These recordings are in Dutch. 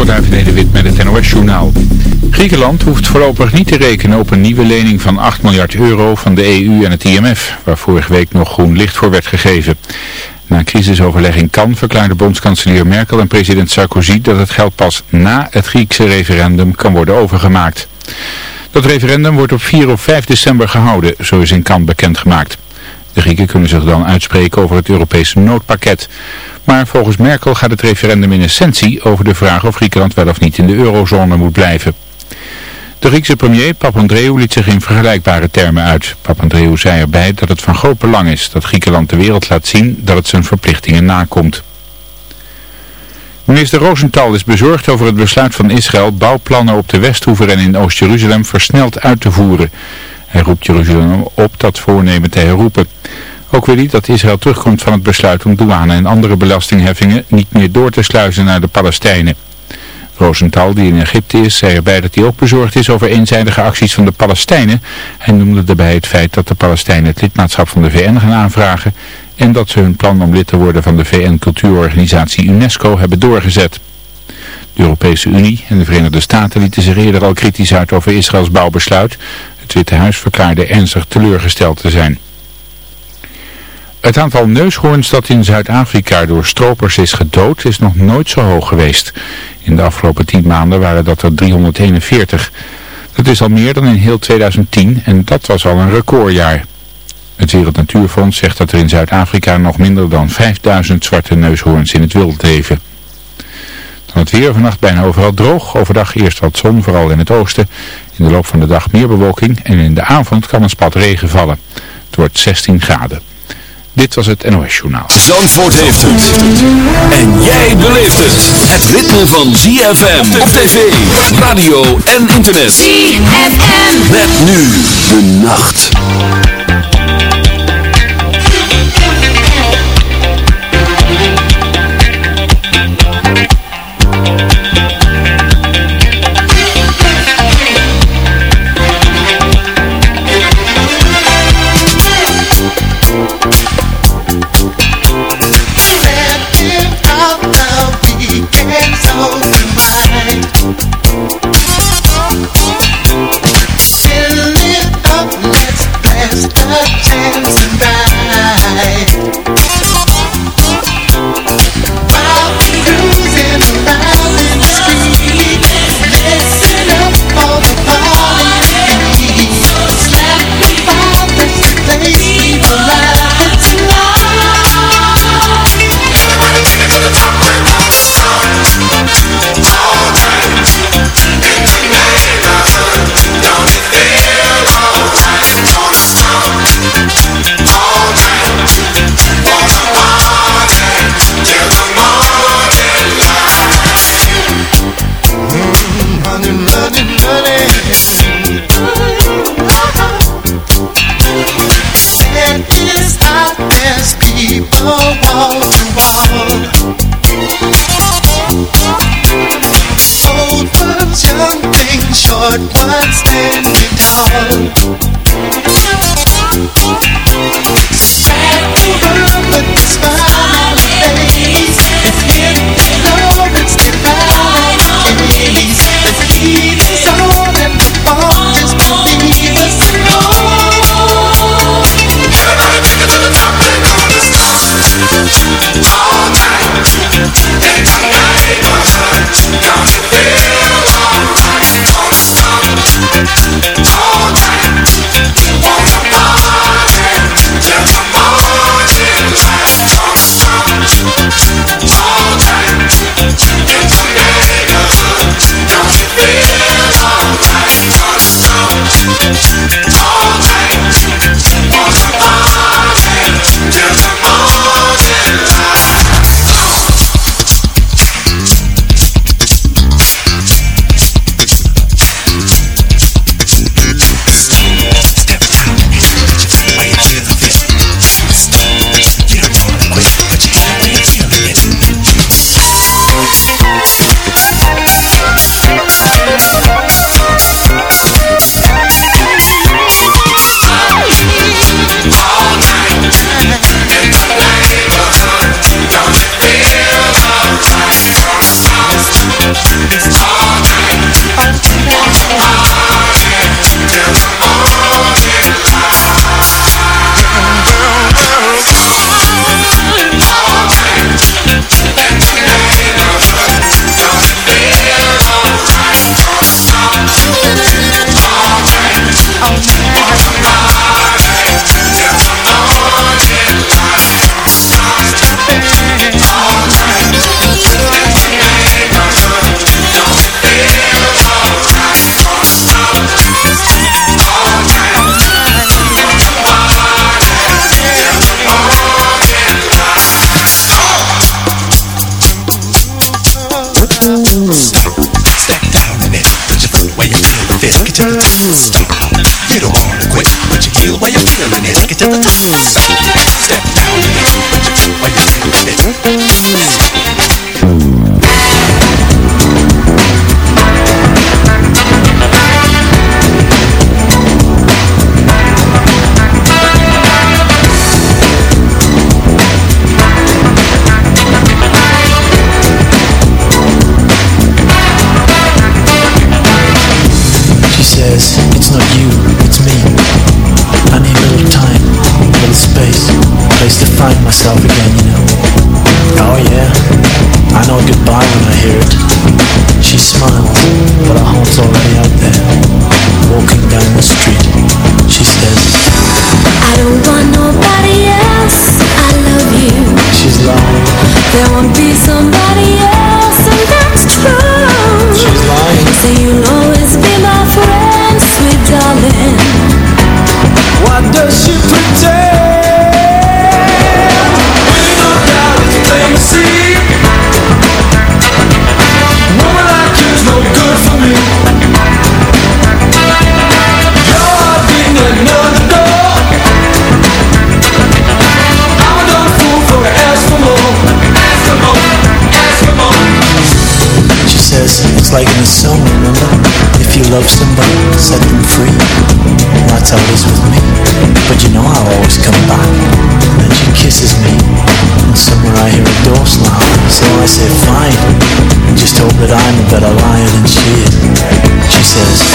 Onderduif Nederwit met het NOS-journaal. Griekenland hoeft voorlopig niet te rekenen op een nieuwe lening van 8 miljard euro van de EU en het IMF, waar vorige week nog groen licht voor werd gegeven. Na een crisisoverleg in Cannes verklaarde bondskanselier Merkel en president Sarkozy dat het geld pas na het Griekse referendum kan worden overgemaakt. Dat referendum wordt op 4 of 5 december gehouden, zo is in Cannes bekendgemaakt. De Grieken kunnen zich dan uitspreken over het Europese noodpakket. Maar volgens Merkel gaat het referendum in essentie over de vraag of Griekenland wel of niet in de eurozone moet blijven. De Griekse premier Papandreou liet zich in vergelijkbare termen uit. Papandreou zei erbij dat het van groot belang is dat Griekenland de wereld laat zien dat het zijn verplichtingen nakomt. Minister Rosenthal is bezorgd over het besluit van Israël bouwplannen op de Westhoever en in Oost-Jeruzalem versneld uit te voeren. Hij roept Jeruzalem op dat voornemen te herroepen. Ook wil hij dat Israël terugkomt van het besluit om douane en andere belastingheffingen niet meer door te sluizen naar de Palestijnen. Rosenthal, die in Egypte is, zei erbij dat hij ook bezorgd is over eenzijdige acties van de Palestijnen. Hij noemde daarbij het feit dat de Palestijnen het lidmaatschap van de VN gaan aanvragen en dat ze hun plan om lid te worden van de VN-cultuurorganisatie UNESCO hebben doorgezet. De Europese Unie en de Verenigde Staten lieten zich eerder al kritisch uit over Israëls bouwbesluit. Het Witte Huis verklaarde ernstig teleurgesteld te zijn. Het aantal neushoorns dat in Zuid-Afrika door stropers is gedood is nog nooit zo hoog geweest. In de afgelopen 10 maanden waren dat er 341. Dat is al meer dan in heel 2010 en dat was al een recordjaar. Het Wereld Natuurfonds zegt dat er in Zuid-Afrika nog minder dan 5000 zwarte neushoorns in het wild leven. Dan het weer vannacht bijna overal droog. Overdag eerst wat zon, vooral in het oosten. In de loop van de dag meer bewolking en in de avond kan een spat regen vallen. Het wordt 16 graden. Dit was het NOS Journaal. Zandvoort heeft het. En jij beleeft het. Het ritme van ZFM op tv, radio en internet. ZFM. Met nu de nacht. tchau, tchau. Find myself again, you know. Oh yeah, I know goodbye when I hear it. She smiles, but her heart's already out there Walking down the street, she says I don't want nobody else, I love you. She's lying. There won't be somebody else, and that's true. She's lying. Say you'll always It's like in a song, remember? If you love somebody, set them free. That's how it is with me. But you know I'll always come back. Then she kisses me. And somewhere I hear a door slam. So I say fine. And Just hope that I'm a better liar than she is. She says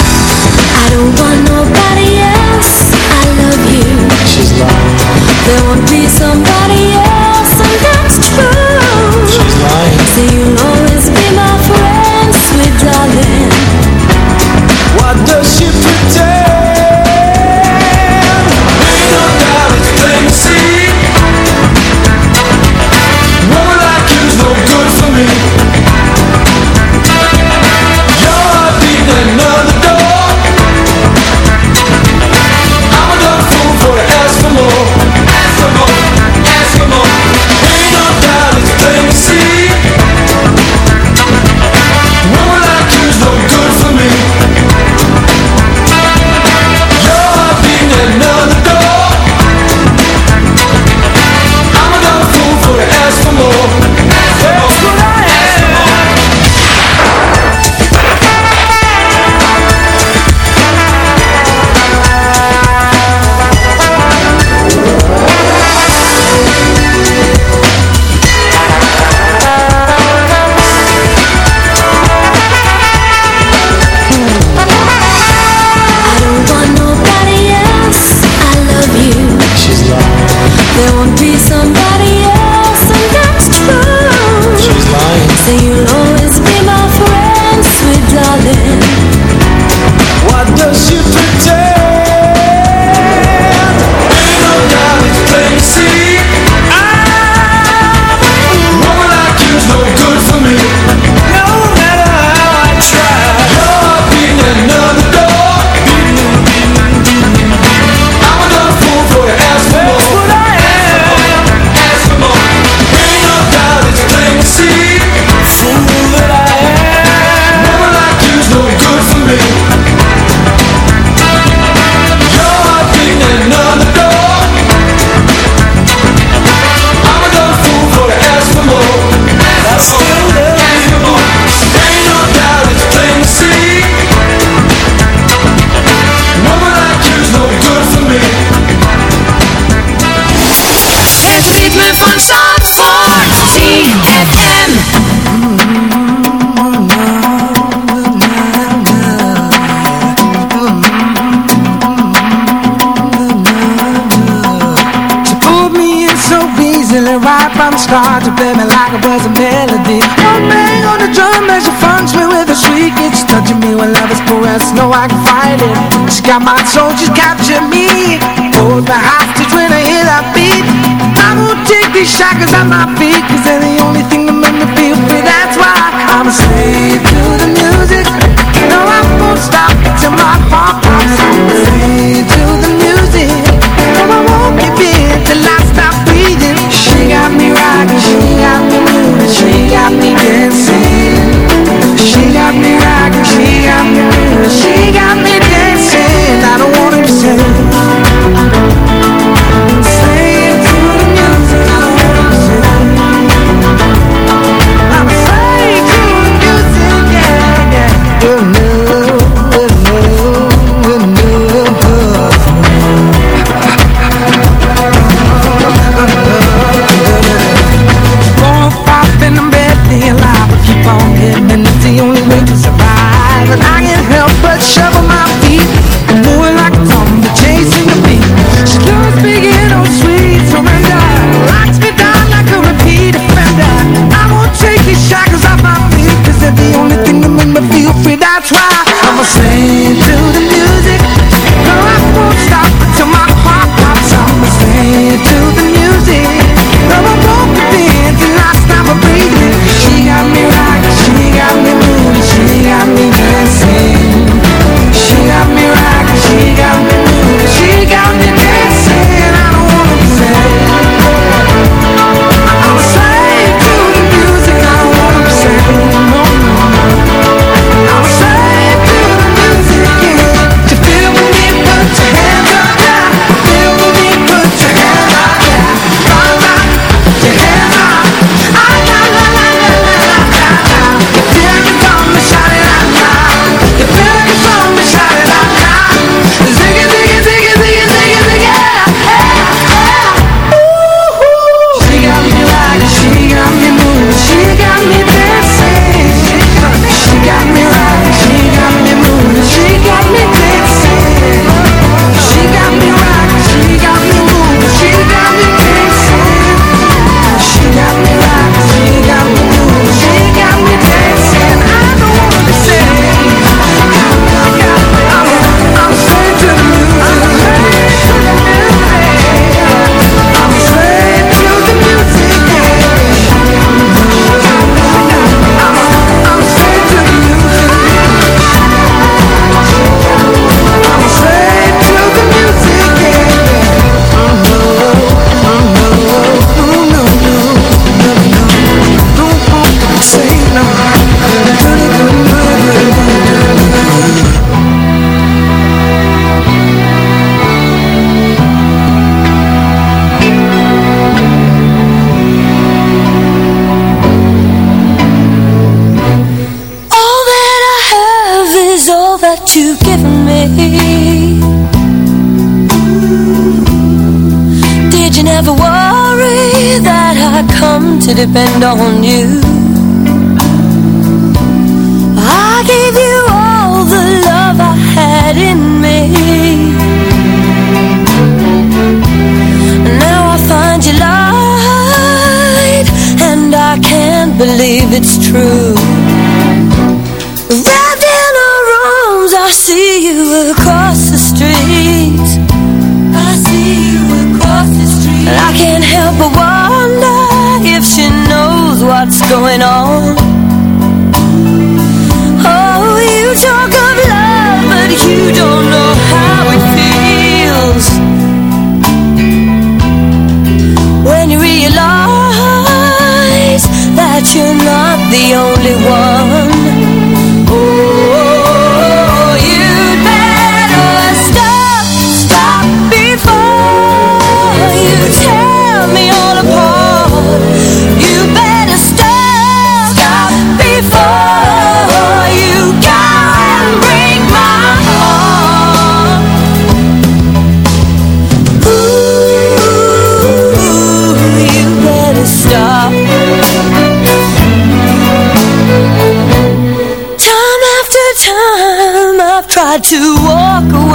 I don't want nobody else. I love you. She's lying. There won't be somebody else And that's true. She's lying. So you'll always I do got my soldiers capture me. Hold the hostage when I hear that beat. I won't take these shackles at my feet Cause they're the only thing that make me feel free That's why I'm a slave to the music to walk away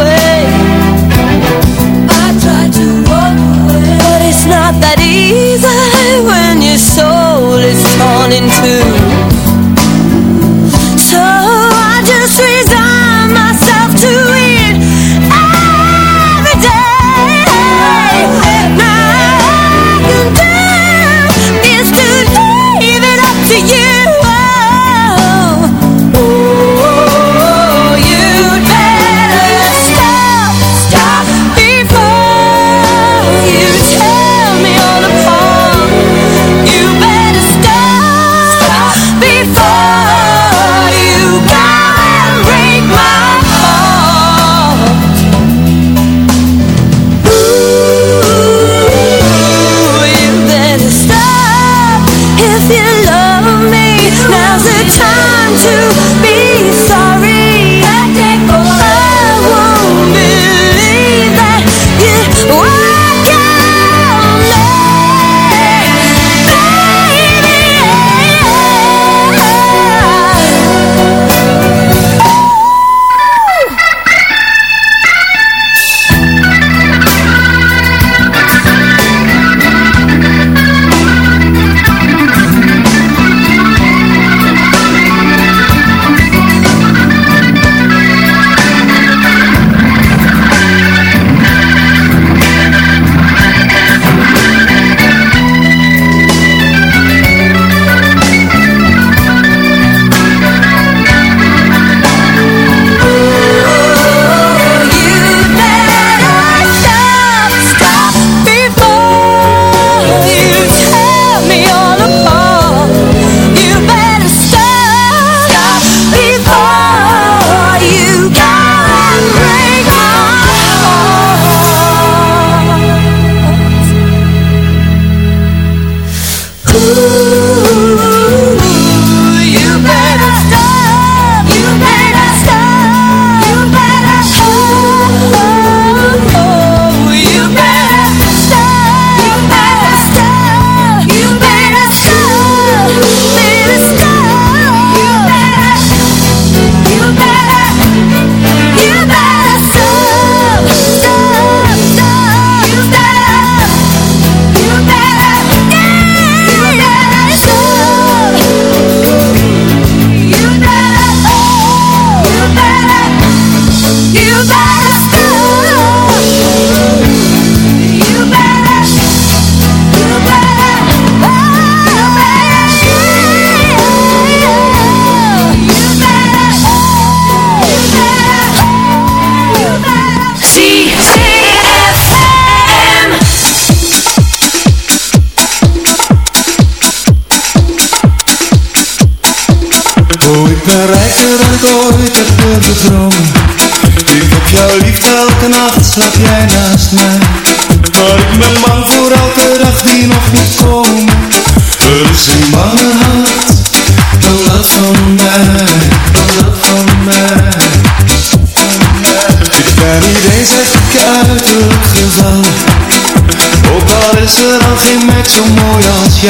周末要见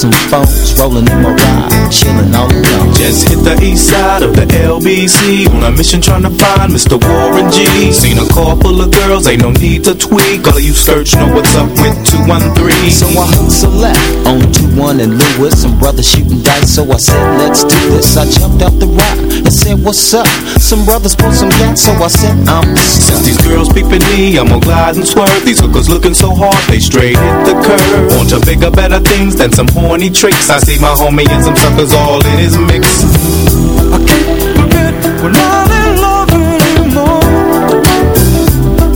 some phones rolling in my ride, chilling all alone. Just hit the east side of the LBC on a mission trying to find Mr. Warren G. Seen a car full of girls, ain't no need to tweak. All of you search know what's up with 213. So I hooked select on 2-1 and Lewis. Some brothers shooting dice, so I said, let's do this. I jumped out the rock and said, what's up? Some brothers pulled some gas, so I said, I'm Since these girls peeping me, I'm gonna glide and swerve. These hookers looking so hard, they straight hit the curve. Want to bigger, better things than some horny tricks. I see my homie and some suckers all in his mix. I can't forget we're not in love anymore.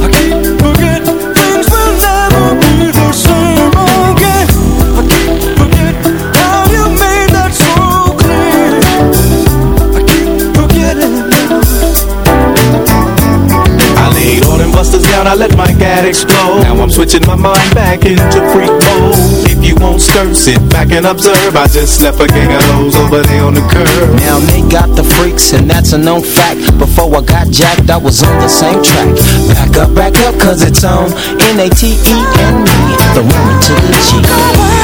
I can't forget things will never be the same again. I can't forget how you made that so clear. I can't forget it. I laid all them busters down, I let my gat explode. Now I'm switching my mind back into freak you sit back and observe. I just left a gang of those over there on the curb. Now they got the freaks and that's a known fact Before I got jacked I was on the same track Back up, back up cause it's on N-A-T-E-N-E The woman to the G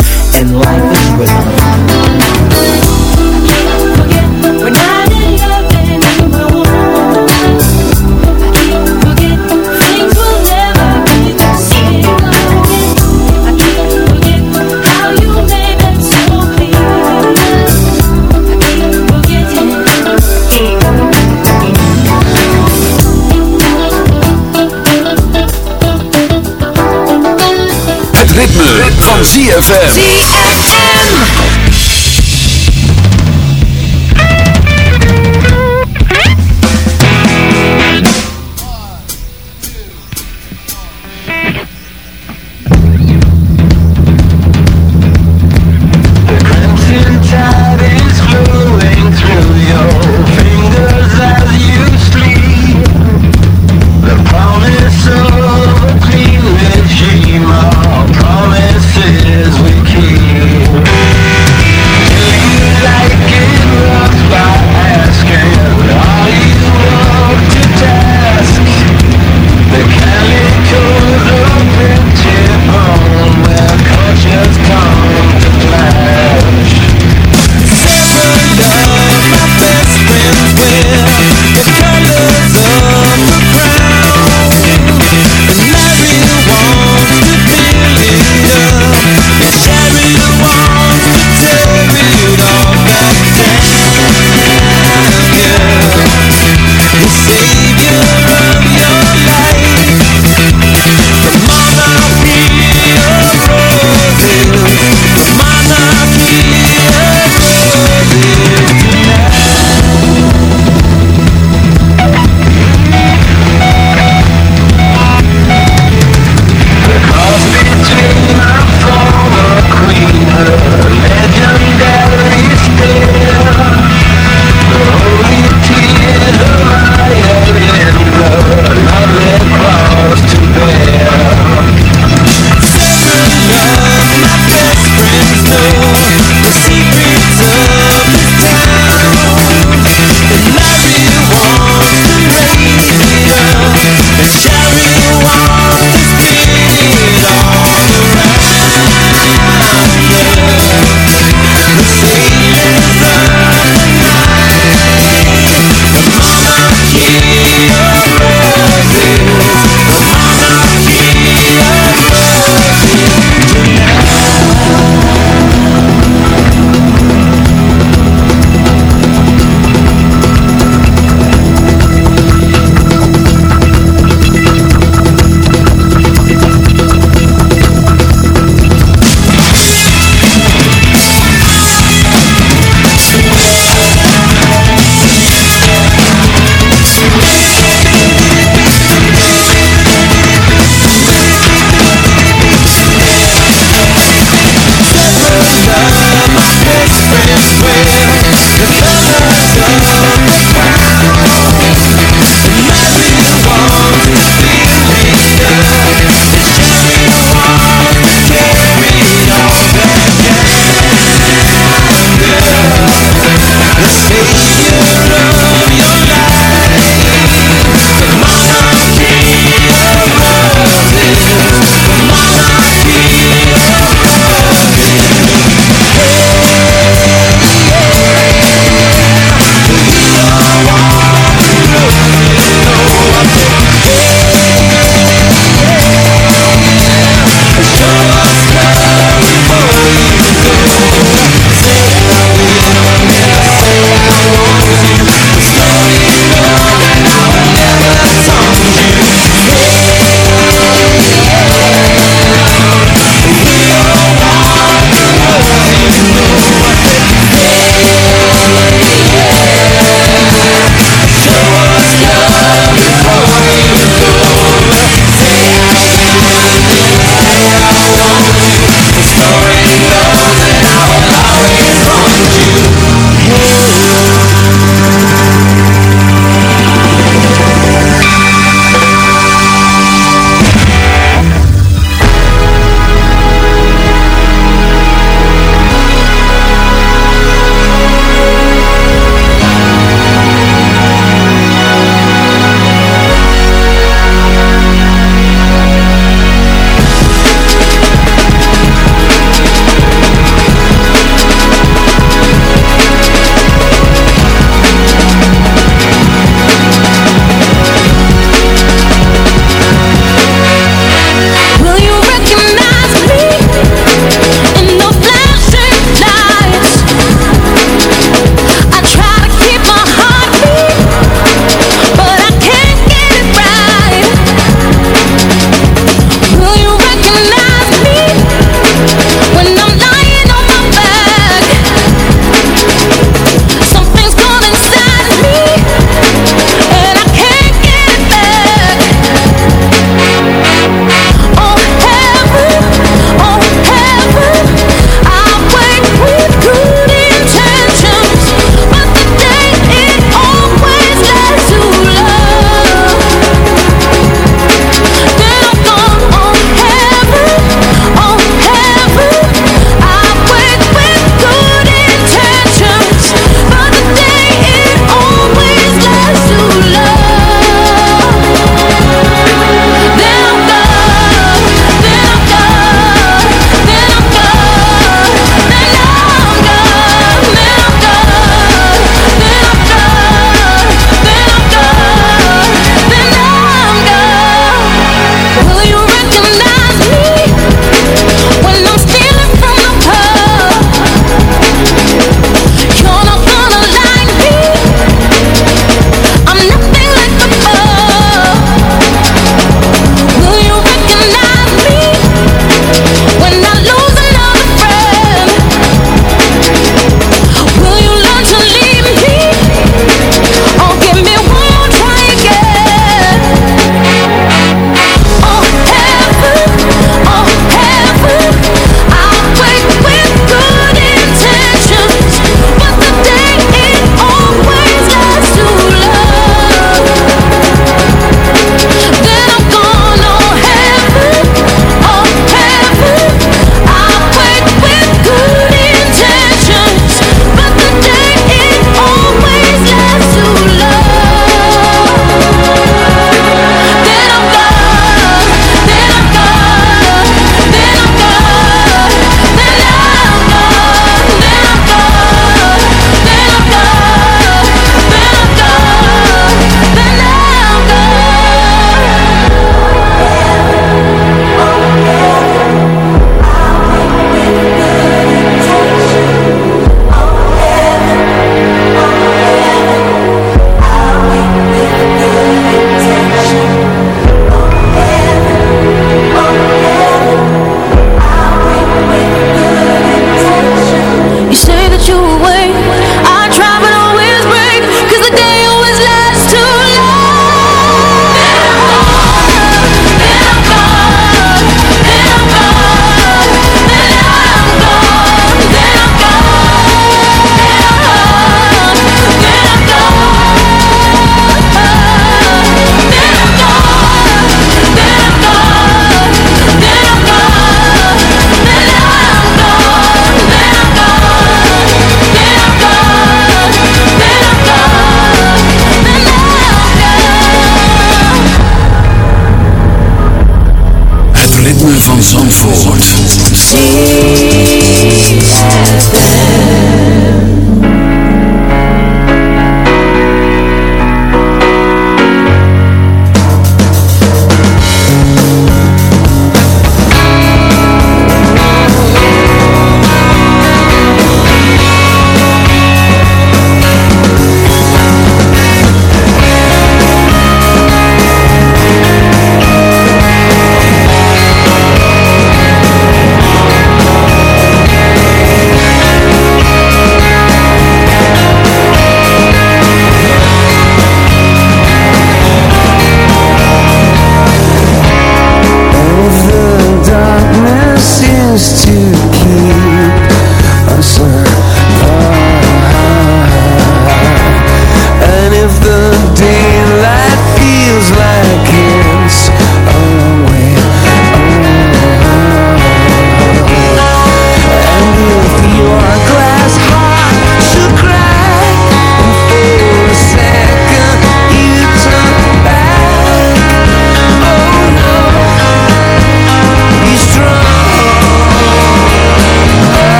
ZFM.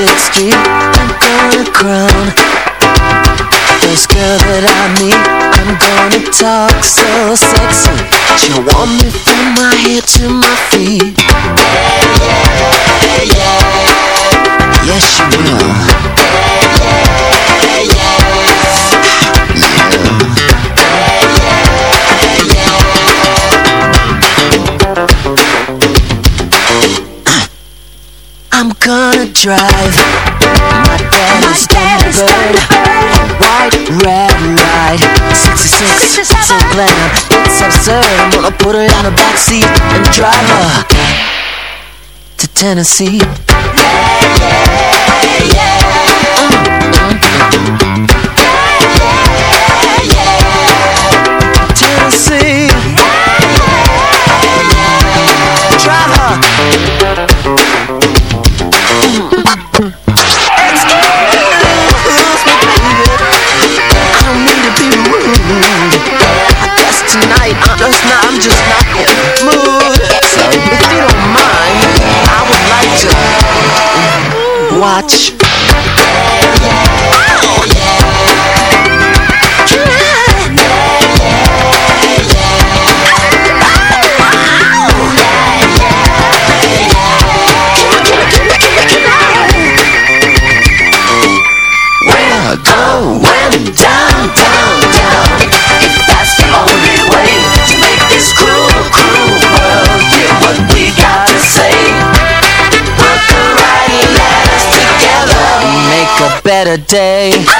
bits keep I'm gonna crown. This girl that I meet I'm gonna talk so sexy. She want me from my head to my feet. Yeah, yeah, yeah. Yeah, she will gonna drive. My dad is Thunderbird White, red, white 66, so glad It's absurd. I'm gonna put her in the backseat And drive her To Tennessee. Yeah, yeah. much. day.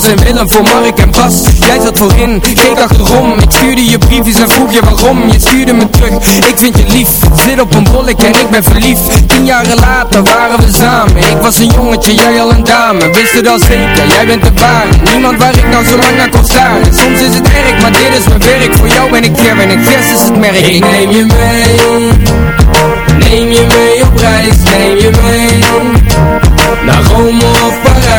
Thomas en Willem voor Mark en Bas. Jij zat voorin, keek achterom. Ik stuurde je briefjes en vroeg je waarom. Je stuurde me terug, ik vind je lief. Zit op een bollek en ik ben verliefd. Tien jaren later waren we samen. Ik was een jongetje, jij al een dame. Wist het al zeker, jij bent de ware. Niemand waar ik nou zo lang naar kon staan Soms is het erg, maar dit is mijn werk. Voor jou ben ik en ik vers is het merk. Ik neem je mee. Neem je mee op reis, neem je mee. Naar Rome of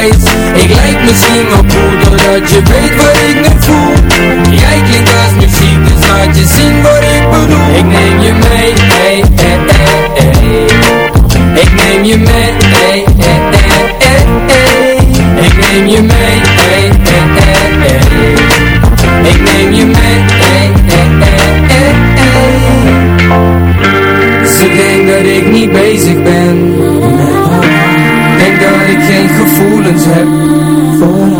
Ik lijk misschien wel cool Doordat je weet wat ik nu voel Jij klinkt als muziek Dus laat je zien wat ik bedoel Ik neem je mee, hey. Ik neem je mee, hey, hey. Ik neem je mee, hey, hey. Ik neem je mee, hey, hey, hey, hey. Ze denkt dat ik niet bezig ben gevoelens heb